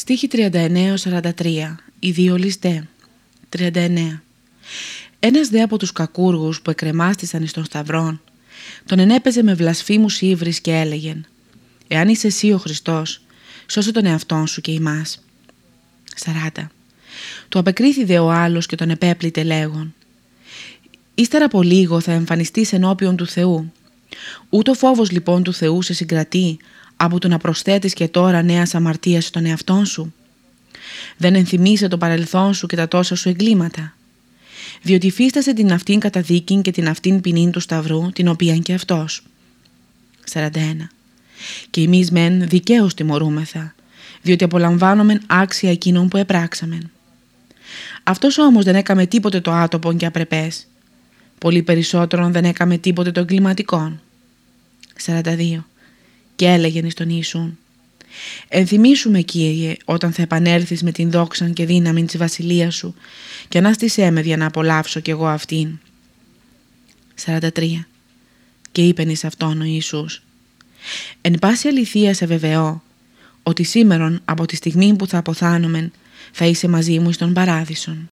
Στίχη 39-43 Οι δύο ληστέ 39 Ένας δε από τους κακούργους που εκρεμάστησαν εις των σταυρών τον ενέπαιζε με βλασφήμους ύβρις και έλεγεν «Εάν είσαι εσύ ο Χριστός, σώσε τον εαυτόν σου και ημάς». 40. Του απεκρίθη δε ο άλλος και τον επέπλητε λέγον «Ύστερα από λίγο θα εμφανιστείς ενώπιον του Θεού. Ούτω φόβος λοιπόν του Θεού σε συγκρατεί από το να προσθέτεις και τώρα νέα αμαρτία στον εαυτόν σου; Δεν ενθυμίσαι το παρελθόν σου και τα τόσα σου εγκλήματα; Διότι φύστασε την αυτήν καταδίκην και την αυτήν ποινήν του Σταυρού, την οποία και αυτός. 41. Και εμείς μεν δικαίως τιμωρούμεθα, διότι απολαμβάνομεν άξια εκείνων που επράξαμεν. Αυτός όμως δεν έκαμε τίποτε το άτομο και απρεπές. Πολύ περισσότερον δεν έκαμε τίποτε το εγκληματικό. 42 και έλεγεν στον Ιησούν «Ενθυμίσουμε Κύριε όταν θα επανέλθεις με την δόξα και δύναμη της βασιλείας σου και ανάστησέ με για να απολαύσω κι εγώ αυτήν». 43. Και είπεν εις αυτόν ο Ιησούς «Εν πάση αληθείας σε βεβαιώ ότι σήμερον από τη στιγμή που θα αποθάνομεν θα είσαι μαζί μου στον παράδεισον».